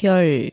별